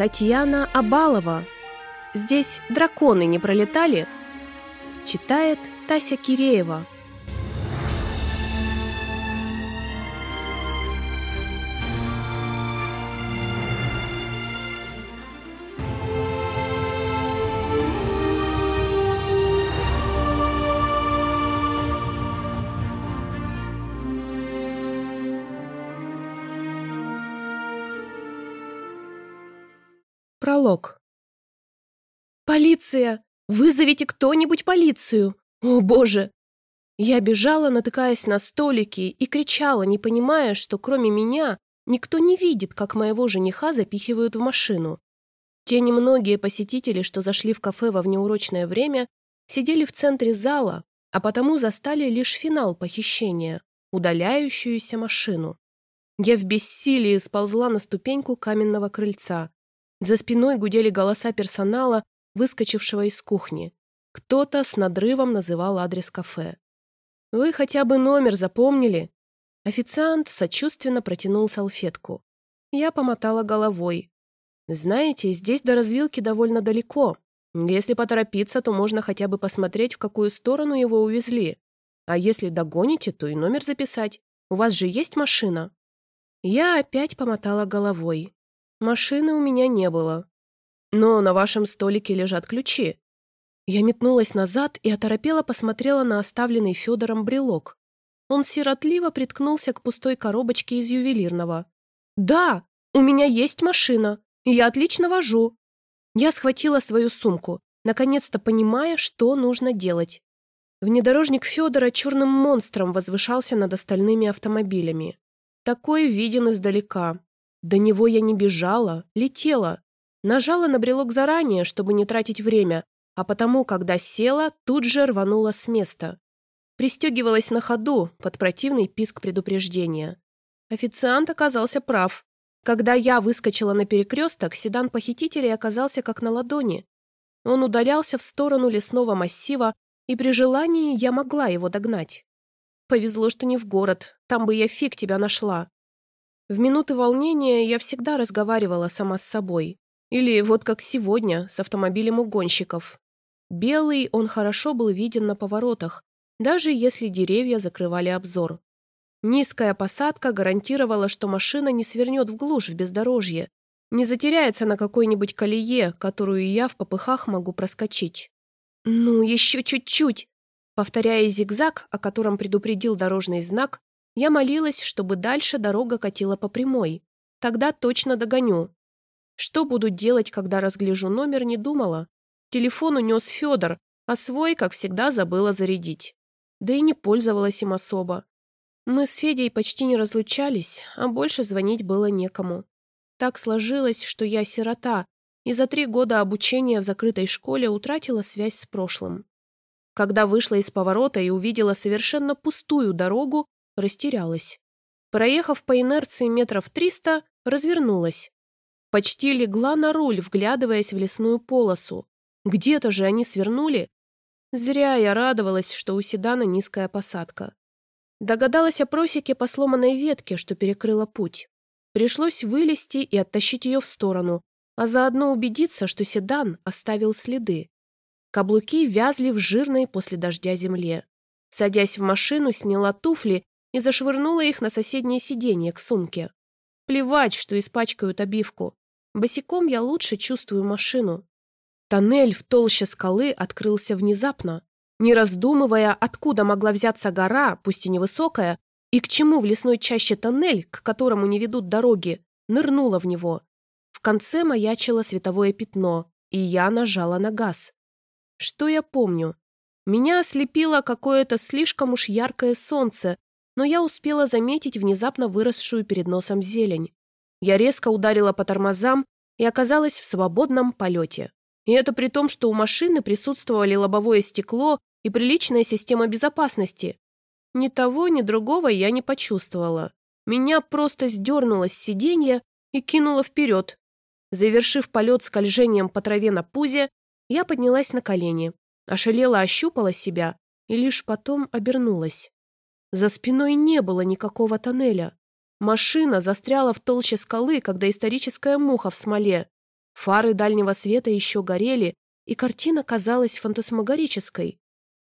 Татьяна Абалова. Здесь драконы не пролетали. Читает Тася Киреева. Пролог. «Полиция! Вызовите кто-нибудь полицию! О, боже!» Я бежала, натыкаясь на столики, и кричала, не понимая, что кроме меня никто не видит, как моего жениха запихивают в машину. Те немногие посетители, что зашли в кафе во внеурочное время, сидели в центре зала, а потому застали лишь финал похищения — удаляющуюся машину. Я в бессилии сползла на ступеньку каменного крыльца. За спиной гудели голоса персонала, выскочившего из кухни. Кто-то с надрывом называл адрес кафе. «Вы хотя бы номер запомнили?» Официант сочувственно протянул салфетку. Я помотала головой. «Знаете, здесь до развилки довольно далеко. Если поторопиться, то можно хотя бы посмотреть, в какую сторону его увезли. А если догоните, то и номер записать. У вас же есть машина?» Я опять помотала головой. Машины у меня не было. Но на вашем столике лежат ключи. Я метнулась назад и оторопела посмотрела на оставленный Федором брелок. Он сиротливо приткнулся к пустой коробочке из ювелирного. «Да, у меня есть машина, и я отлично вожу». Я схватила свою сумку, наконец-то понимая, что нужно делать. Внедорожник Федора черным монстром возвышался над остальными автомобилями. Такой виден издалека, до него я не бежала, летела. Нажала на брелок заранее, чтобы не тратить время, а потому, когда села, тут же рванула с места. Пристегивалась на ходу под противный писк предупреждения. Официант оказался прав. Когда я выскочила на перекресток, седан похитителей оказался как на ладони. Он удалялся в сторону лесного массива, и при желании я могла его догнать. Повезло, что не в город, там бы я фиг тебя нашла. В минуты волнения я всегда разговаривала сама с собой. Или вот как сегодня, с автомобилем угонщиков. Белый он хорошо был виден на поворотах, даже если деревья закрывали обзор. Низкая посадка гарантировала, что машина не свернет в глушь в бездорожье, не затеряется на какой-нибудь колее, которую я в попыхах могу проскочить. «Ну, еще чуть-чуть!» Повторяя зигзаг, о котором предупредил дорожный знак, я молилась, чтобы дальше дорога катила по прямой. Тогда точно догоню. Что буду делать, когда разгляжу номер, не думала. Телефон унес Федор, а свой, как всегда, забыла зарядить. Да и не пользовалась им особо. Мы с Федей почти не разлучались, а больше звонить было некому. Так сложилось, что я сирота, и за три года обучения в закрытой школе утратила связь с прошлым. Когда вышла из поворота и увидела совершенно пустую дорогу, растерялась. Проехав по инерции метров триста, развернулась. Почти легла на руль, вглядываясь в лесную полосу. Где-то же они свернули. Зря я радовалась, что у седана низкая посадка. Догадалась о просеке по сломанной ветке, что перекрыла путь. Пришлось вылезти и оттащить ее в сторону, а заодно убедиться, что седан оставил следы. Каблуки вязли в жирной после дождя земле. Садясь в машину, сняла туфли и зашвырнула их на соседнее сиденье к сумке. Плевать, что испачкают обивку. Босиком я лучше чувствую машину. Тоннель в толще скалы открылся внезапно. Не раздумывая, откуда могла взяться гора, пусть и невысокая, и к чему в лесной чаще тоннель, к которому не ведут дороги, нырнула в него. В конце маячило световое пятно, и я нажала на газ. Что я помню? Меня ослепило какое-то слишком уж яркое солнце, но я успела заметить внезапно выросшую перед носом зелень. Я резко ударила по тормозам и оказалась в свободном полете. И это при том, что у машины присутствовали лобовое стекло и приличная система безопасности. Ни того, ни другого я не почувствовала. Меня просто сдернуло с сиденья и кинуло вперед. Завершив полет скольжением по траве на пузе, я поднялась на колени, ошалела ощупала себя и лишь потом обернулась. За спиной не было никакого тоннеля. Машина застряла в толще скалы, когда историческая муха в смоле. Фары дальнего света еще горели, и картина казалась фантасмагорической.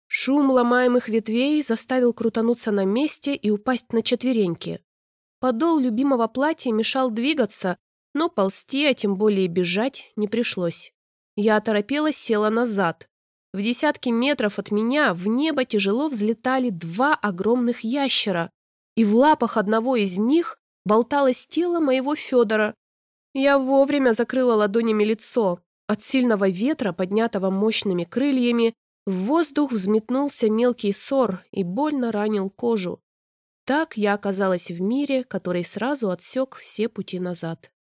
Шум ломаемых ветвей заставил крутануться на месте и упасть на четвереньки. Подол любимого платья мешал двигаться, но ползти, а тем более бежать, не пришлось. Я оторопела, села назад. В десятки метров от меня в небо тяжело взлетали два огромных ящера, и в лапах одного из них болталось тело моего Федора. Я вовремя закрыла ладонями лицо. От сильного ветра, поднятого мощными крыльями, в воздух взметнулся мелкий ссор и больно ранил кожу. Так я оказалась в мире, который сразу отсек все пути назад.